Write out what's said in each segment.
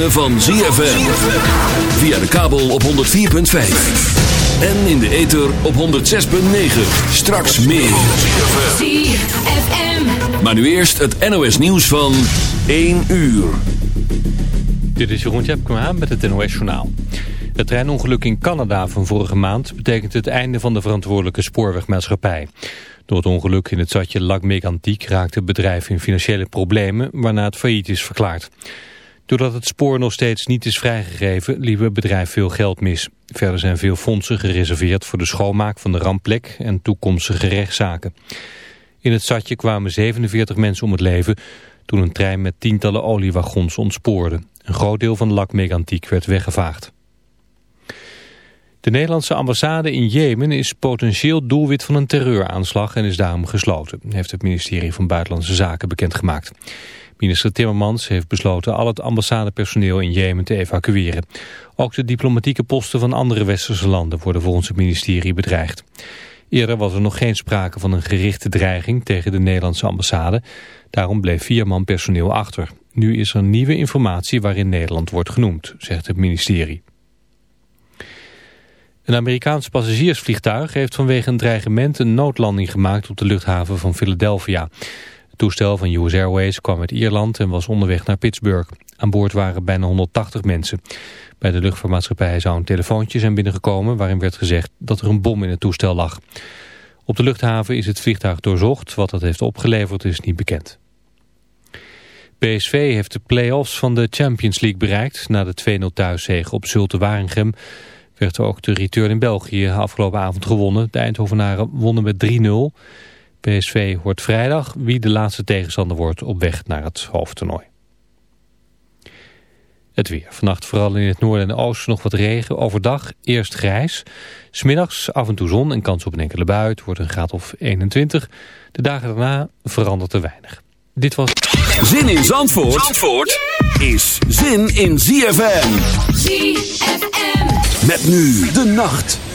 ritme van ZFM. Via de kabel op 104.5. En in de ether op 106.9. Straks meer. ZFM. Maar nu eerst het NOS nieuws van 1 uur. Dit is Jeroen Tjepkema met het NOS Journaal. Het treinongeluk in Canada van vorige maand betekent het einde van de verantwoordelijke spoorwegmaatschappij. Door het ongeluk in het zatje Lac Mégantic raakte het bedrijf in financiële problemen waarna het failliet is verklaard. Doordat het spoor nog steeds niet is vrijgegeven liep het bedrijf veel geld mis. Verder zijn veel fondsen gereserveerd voor de schoonmaak van de rampplek en toekomstige rechtszaken. In het zatje kwamen 47 mensen om het leven toen een trein met tientallen oliewagons ontspoorde. Een groot deel van de Lac Mégantic werd weggevaagd. De Nederlandse ambassade in Jemen is potentieel doelwit van een terreuraanslag en is daarom gesloten, heeft het ministerie van Buitenlandse Zaken bekendgemaakt. Minister Timmermans heeft besloten al het ambassadepersoneel in Jemen te evacueren. Ook de diplomatieke posten van andere westerse landen worden volgens het ministerie bedreigd. Eerder was er nog geen sprake van een gerichte dreiging tegen de Nederlandse ambassade. Daarom bleef vier man personeel achter. Nu is er nieuwe informatie waarin Nederland wordt genoemd, zegt het ministerie. Een Amerikaans passagiersvliegtuig heeft vanwege een dreigement een noodlanding gemaakt op de luchthaven van Philadelphia. Toestel van US Airways kwam uit Ierland en was onderweg naar Pittsburgh. Aan boord waren bijna 180 mensen. Bij de luchtvaartmaatschappij zou een telefoontje zijn binnengekomen waarin werd gezegd dat er een bom in het toestel lag. Op de luchthaven is het vliegtuig doorzocht. Wat dat heeft opgeleverd is niet bekend. PSV heeft de play-offs van de Champions League bereikt. Na de 2-0 thuiszege op Zulte Waregem werd ook de return in België afgelopen avond gewonnen. De Eindhovenaren wonnen met 3-0. PSV hoort vrijdag wie de laatste tegenstander wordt op weg naar het hoofdtoernooi. Het weer. Vannacht vooral in het noorden en oosten nog wat regen. Overdag eerst grijs. Smiddags af en toe zon en kans op een enkele bui. Het wordt een graad of 21. De dagen daarna verandert er weinig. Dit was... Zin in Zandvoort, Zandvoort is zin in ZFM. ZFM. Met nu de nacht.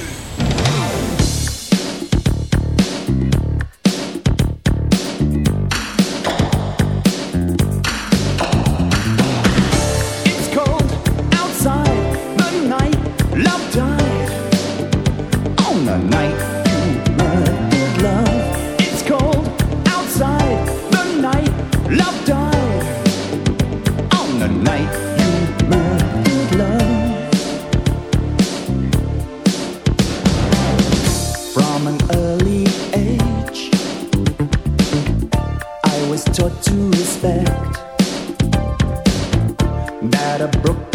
Respect that a broken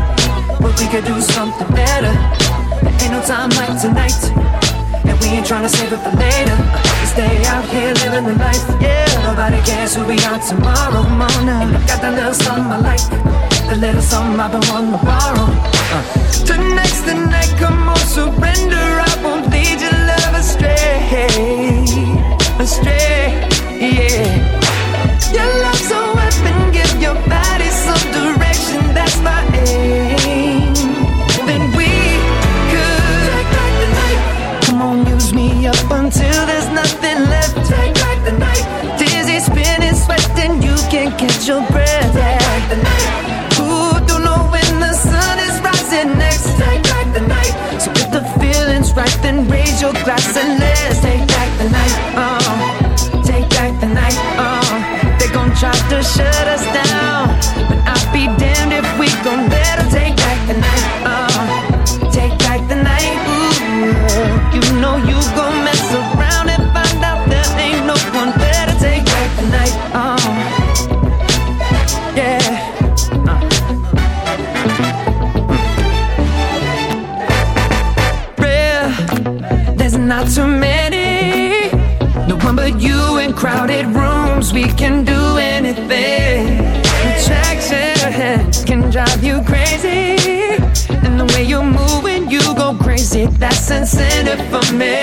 but we could do something better. There ain't no time like tonight, and we ain't trying to save it for later. Stay out here living the life, yeah. Nobody cares who we are tomorrow morning. Got that little something I like, the little something I've been wanting to borrow. Uh. Tonight's the night, come on, surrender. I won't lead your love astray, astray, yeah. Your love's a weapon, give your body some direction, that's my aim. until there's nothing left. Take back the night. Dizzy, spinning, sweating, you can't catch your breath. Take back the night. Who don't know when the sun is rising next? Take back the night. So if the feeling's right, then raise your glass and let's take back the night. Uh, take back the night. Uh, they gon' try to shut us down. not too many. No one but you in crowded rooms. We can do anything. Attraction can drive you crazy. And the way you move when you go crazy, that's incentive for me.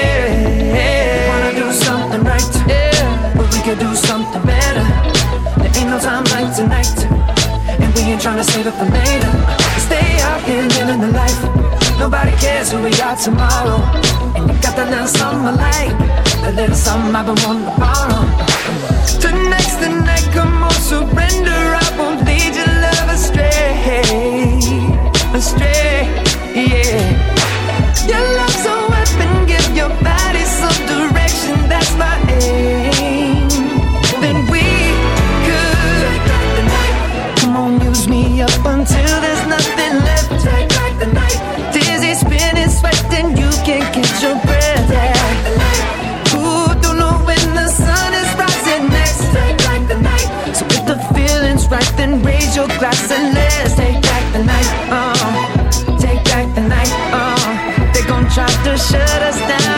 We wanna do something right, yeah. but we could do something better. There ain't no time like tonight, and we ain't trying to save it for later. Stay out here living the life. Nobody cares who we are tomorrow a little something I like, a little something I've been wanting to borrow. Tonight's the night, come on, surrender. I won't lead your love astray, astray, yeah. Your love's so shut us down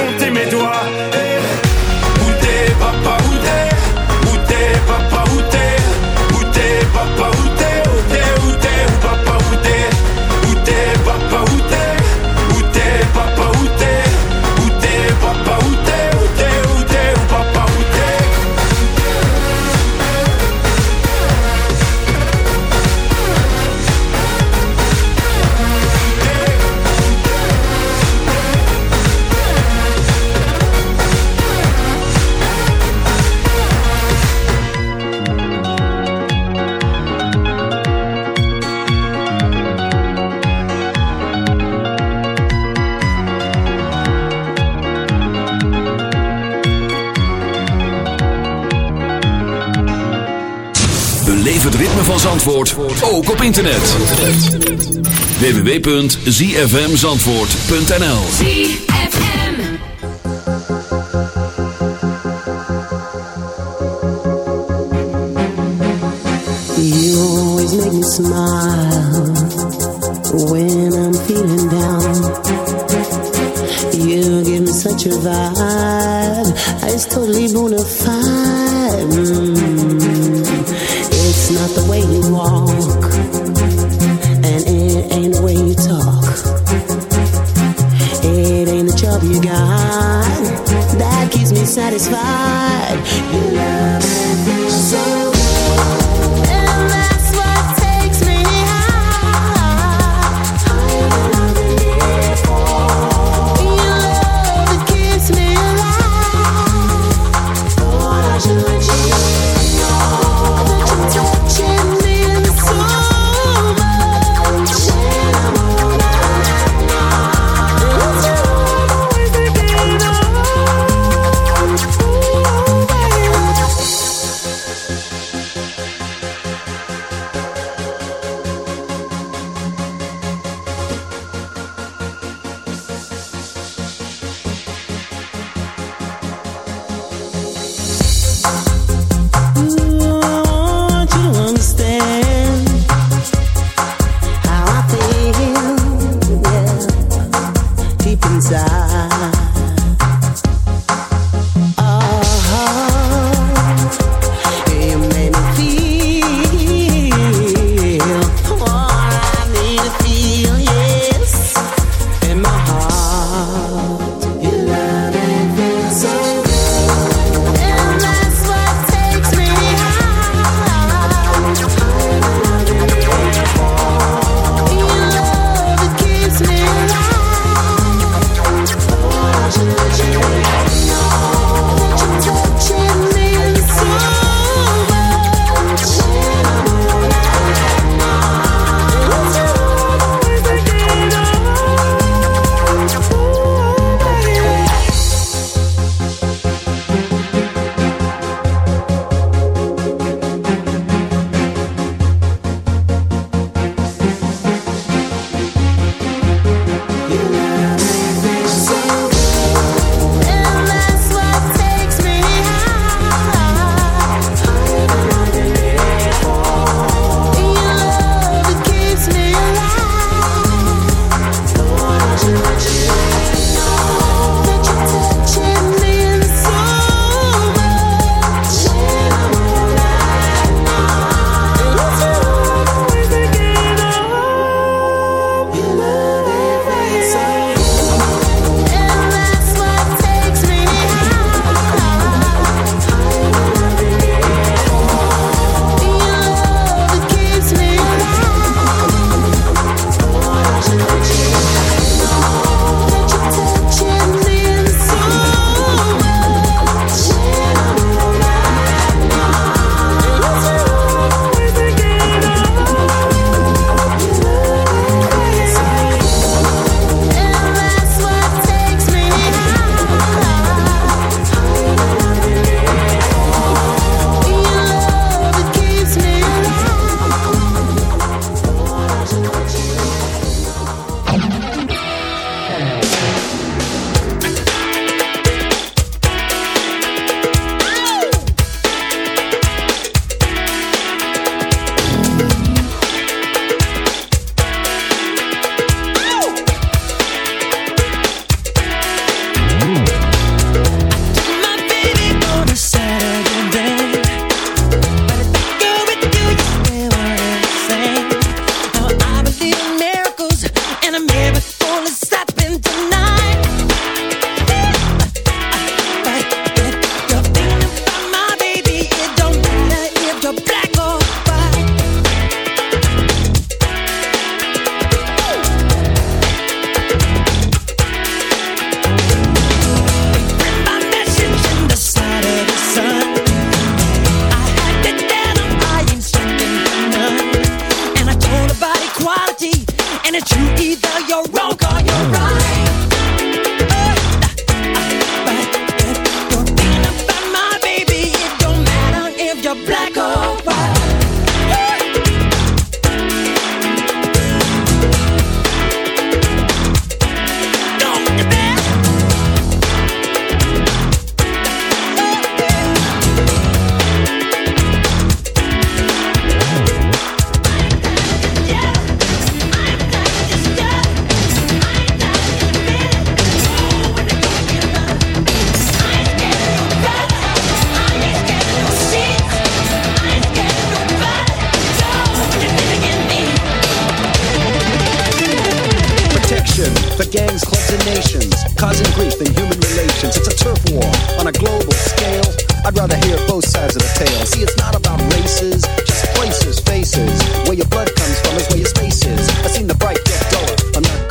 Zandvoort, ook op internet. www.zfmzandvoort.nl ZFM. You always make me smile when I'm feeling down. You give me such a vibe,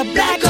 a black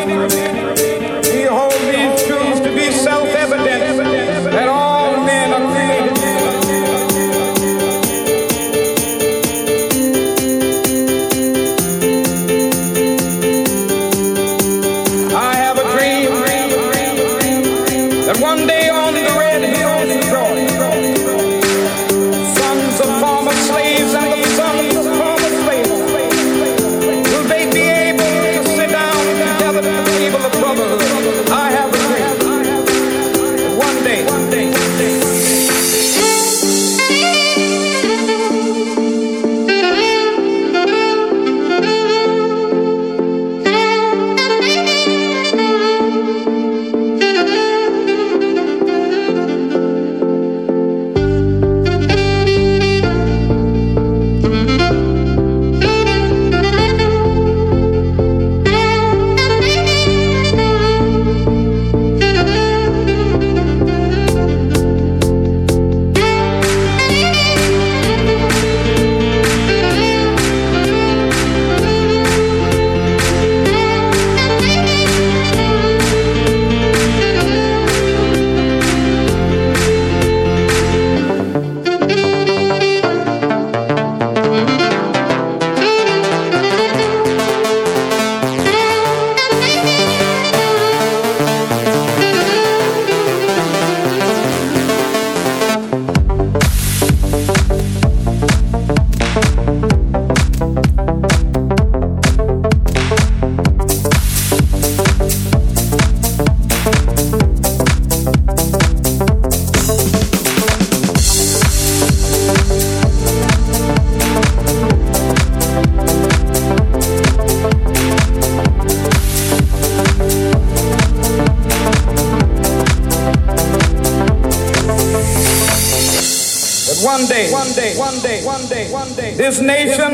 This nation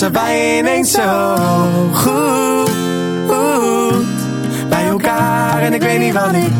zijn wij ineens zo goed. Bij elkaar en ik weet niet wat ik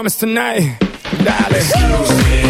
promise tonight, darling. Excuse me.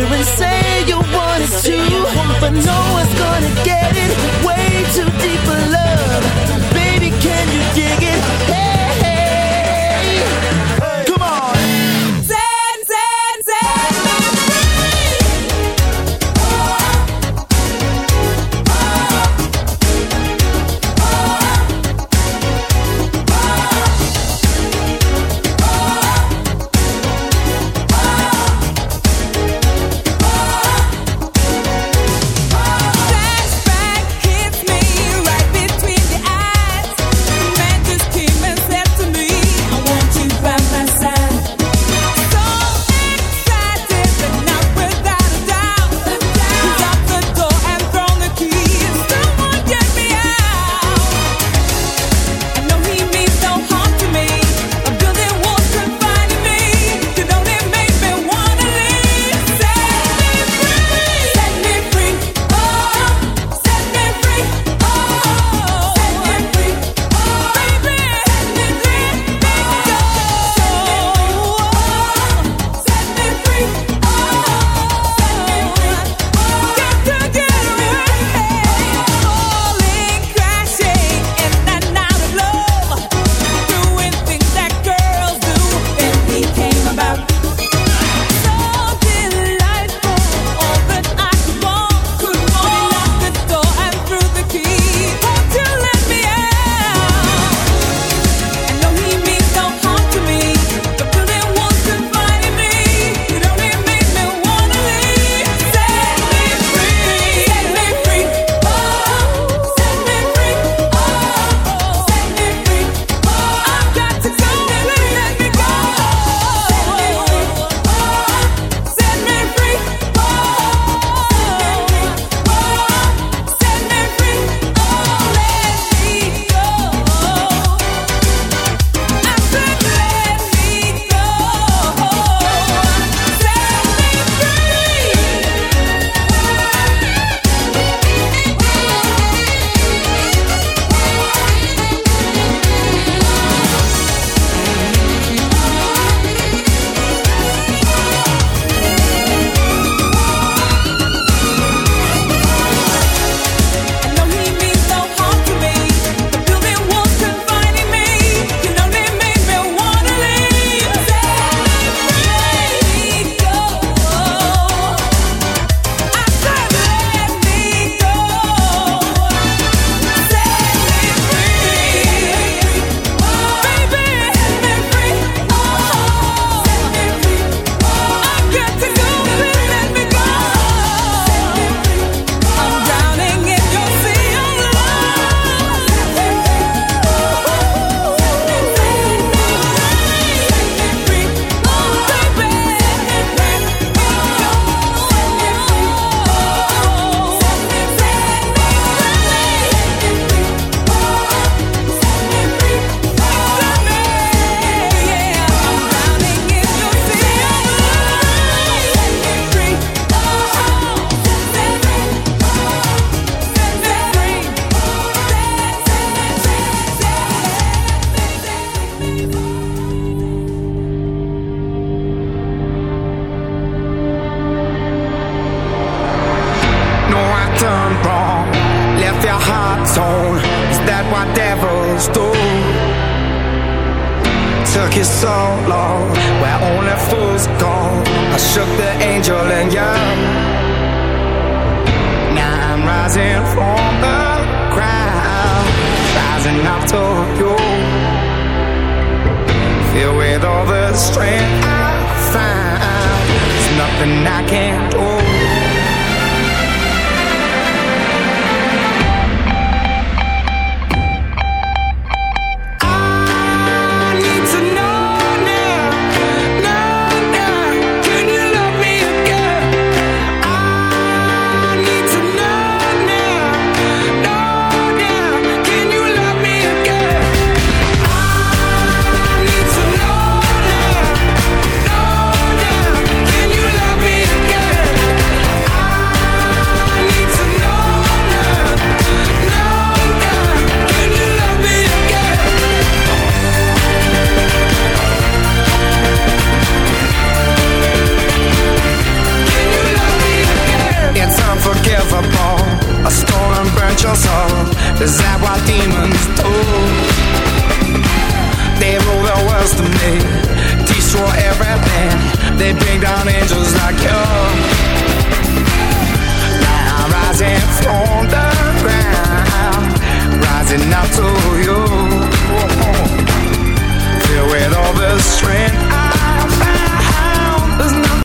and say you want us to, but no one's gonna